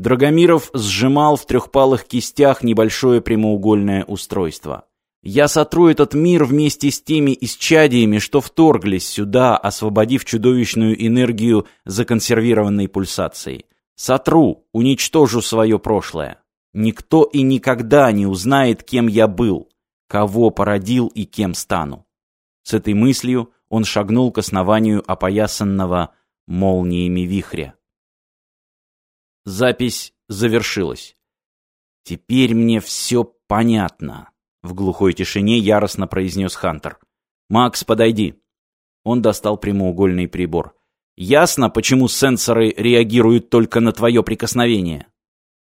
Драгомиров сжимал в трехпалых кистях небольшое прямоугольное устройство. Я сотру этот мир вместе с теми исчадиями, что вторглись сюда, освободив чудовищную энергию законсервированной пульсацией. Сотру, уничтожу свое прошлое. Никто и никогда не узнает, кем я был, кого породил и кем стану. С этой мыслью он шагнул к основанию опоясанного молниями вихря. Запись завершилась. «Теперь мне все понятно», — в глухой тишине яростно произнес Хантер. «Макс, подойди». Он достал прямоугольный прибор. «Ясно, почему сенсоры реагируют только на твое прикосновение?»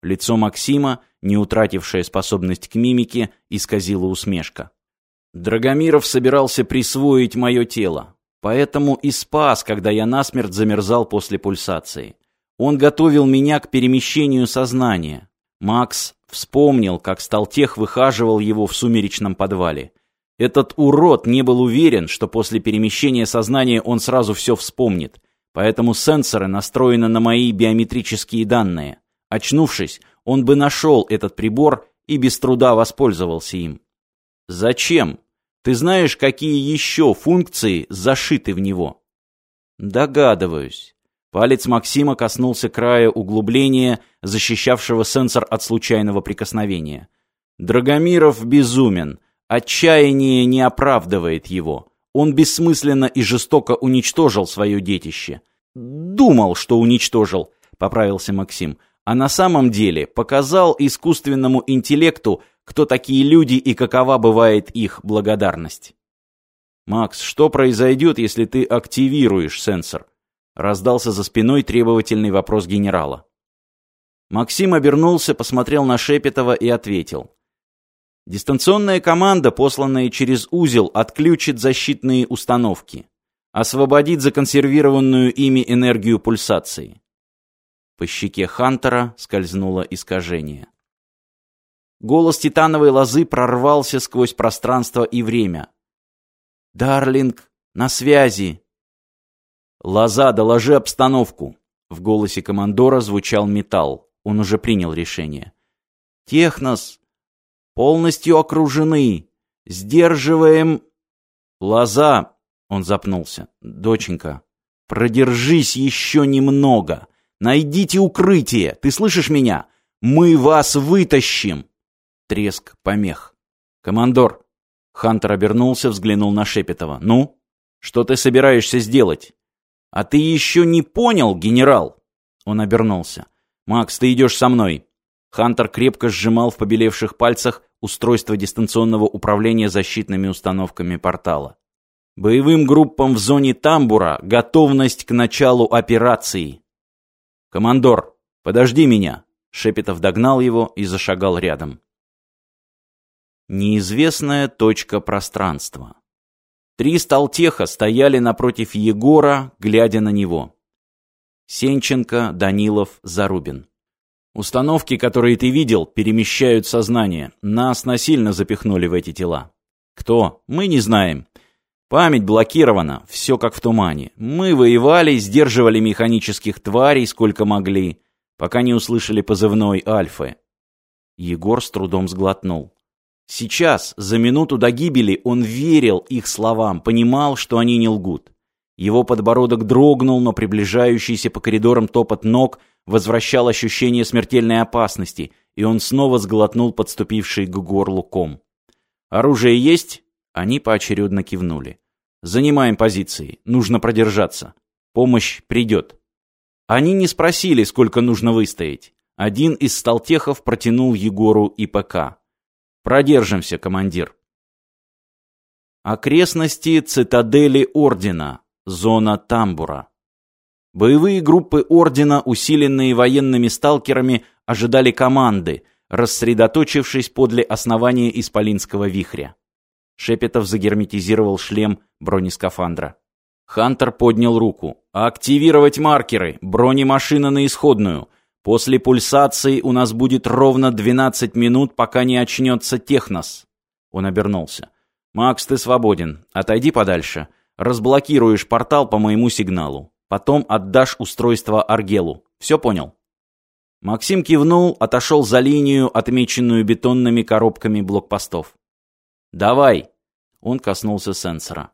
Лицо Максима, не утратившее способность к мимике, исказило усмешка. Драгомиров собирался присвоить мое тело, поэтому и спас, когда я насмерть замерзал после пульсации. Он готовил меня к перемещению сознания. Макс вспомнил, как Сталтех выхаживал его в сумеречном подвале. Этот урод не был уверен, что после перемещения сознания он сразу все вспомнит, поэтому сенсоры настроены на мои биометрические данные. Очнувшись, он бы нашел этот прибор и без труда воспользовался им. Зачем? Ты знаешь, какие еще функции зашиты в него? Догадываюсь. Палец Максима коснулся края углубления, защищавшего сенсор от случайного прикосновения. Драгомиров безумен. Отчаяние не оправдывает его. Он бессмысленно и жестоко уничтожил свое детище. «Думал, что уничтожил», — поправился Максим. «А на самом деле показал искусственному интеллекту, кто такие люди и какова бывает их благодарность». «Макс, что произойдет, если ты активируешь сенсор?» Раздался за спиной требовательный вопрос генерала. Максим обернулся, посмотрел на Шепетова и ответил. Дистанционная команда, посланная через узел, отключит защитные установки. Освободит законсервированную ими энергию пульсации. По щеке Хантера скользнуло искажение. Голос титановой лозы прорвался сквозь пространство и время. «Дарлинг, на связи!» «Лоза, доложи обстановку!» В голосе командора звучал металл. Он уже принял решение. «Технос! Полностью окружены! Сдерживаем...» «Лоза!» Он запнулся. «Доченька, продержись еще немного! Найдите укрытие! Ты слышишь меня? Мы вас вытащим!» Треск помех. «Командор!» Хантер обернулся, взглянул на Шепетова. «Ну, что ты собираешься сделать?» «А ты еще не понял, генерал?» Он обернулся. «Макс, ты идешь со мной». Хантер крепко сжимал в побелевших пальцах устройство дистанционного управления защитными установками портала. «Боевым группам в зоне тамбура готовность к началу операции». «Командор, подожди меня!» Шепетов догнал его и зашагал рядом. Неизвестная точка пространства. Три сталтеха стояли напротив Егора, глядя на него. Сенченко, Данилов, Зарубин. Установки, которые ты видел, перемещают сознание. Нас насильно запихнули в эти тела. Кто? Мы не знаем. Память блокирована, все как в тумане. Мы воевали, сдерживали механических тварей сколько могли, пока не услышали позывной Альфы. Егор с трудом сглотнул. Сейчас, за минуту до гибели, он верил их словам, понимал, что они не лгут. Его подбородок дрогнул, но приближающийся по коридорам топот ног возвращал ощущение смертельной опасности, и он снова сглотнул подступивший к горлу ком. «Оружие есть?» Они поочередно кивнули. «Занимаем позиции. Нужно продержаться. Помощь придет». Они не спросили, сколько нужно выстоять. Один из сталтехов протянул Егору ИПК. Продержимся, командир. Окрестности цитадели Ордена. Зона Тамбура. Боевые группы Ордена, усиленные военными сталкерами, ожидали команды, рассредоточившись подле основания Исполинского вихря. Шепетов загерметизировал шлем бронескафандра. Хантер поднял руку. «Активировать маркеры! Бронемашина на исходную! После пульсации у нас будет ровно 12 минут, пока не очнется Технос. Он обернулся. «Макс, ты свободен. Отойди подальше. Разблокируешь портал по моему сигналу. Потом отдашь устройство Аргелу. Все понял?» Максим кивнул, отошел за линию, отмеченную бетонными коробками блокпостов. «Давай!» Он коснулся сенсора.